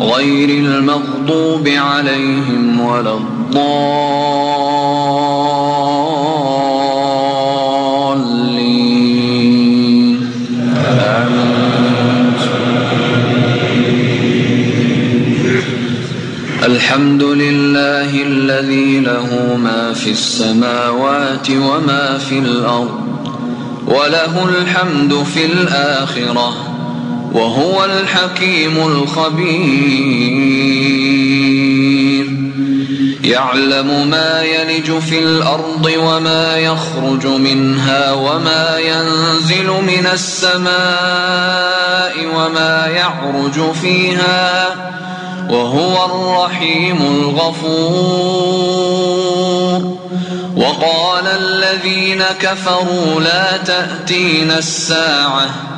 غير المغضوب عليهم ولا الضالين. الحمد لله الذي له ما في السماوات وما في الأرض وله الحمد في الآخرة. وهو الحكيم الخبير. يعلم ما يلج في الأرض وما يخرج منها وما ينزل من السماء وما يعرج فيها وهو الرحيم الغفور. وقال الذين كفروا لا تأتين الساعة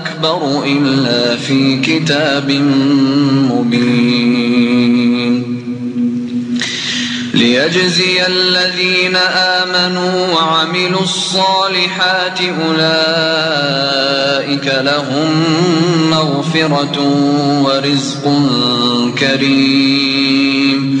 أكبر إلا في كتاب مبين. ليجزي الذين آمنوا وعملوا الصالحات أولئك لهم مغفرة ورزق كريم.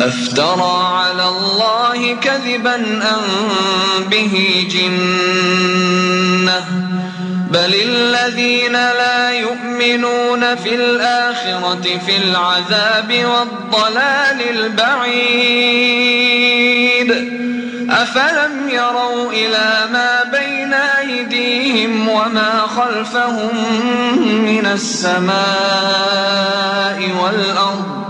أفترى على الله كذبا أم به جنة؟ بل الذين لا يؤمنون في الآخرة في العذاب والضلال البعيد. أفلم يروا إلى ما بين أيديهم وما خلفهم من السماء والأرض؟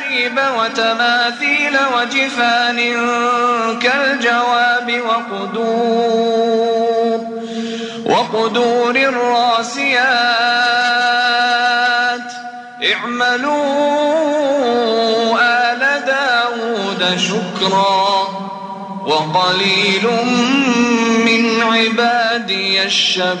وكواعب وتماثيل وجفان كالجواب وقدور وقدور الراسيات. اعملوا آل داود شكرا وقليل من عبادي الشكور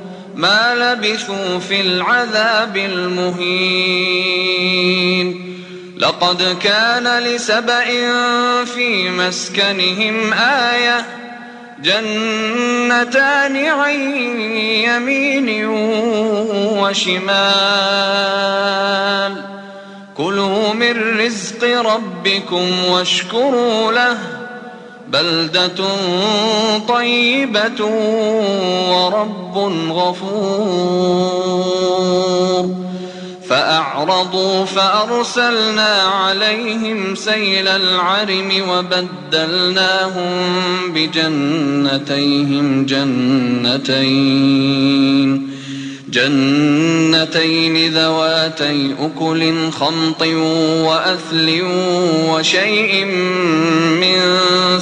ما لبثوا في العذاب المهين. لقد كان لسبأ في مسكنهم آية جنتان عن يمين وشمال. كلوا من رزق ربكم واشكروا له. بلدة طيبة ورب غفور. فأعرضوا فأرسلنا عليهم سيل العرم وبدلناهم بجنتيهم جنتين. جنتين ذواتي أكل خمط وأثل وشيء من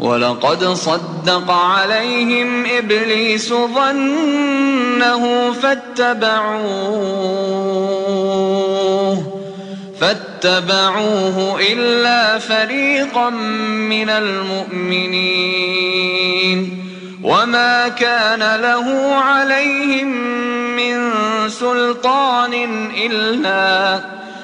ولقد صدق عليهم إبليس ظنه فاتبعوه فاتبعوه إلا فريقا من المؤمنين. وما كان له عليهم من سلطان إلا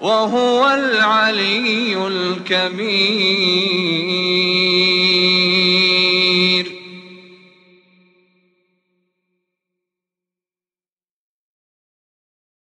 وهو العلي الكبير.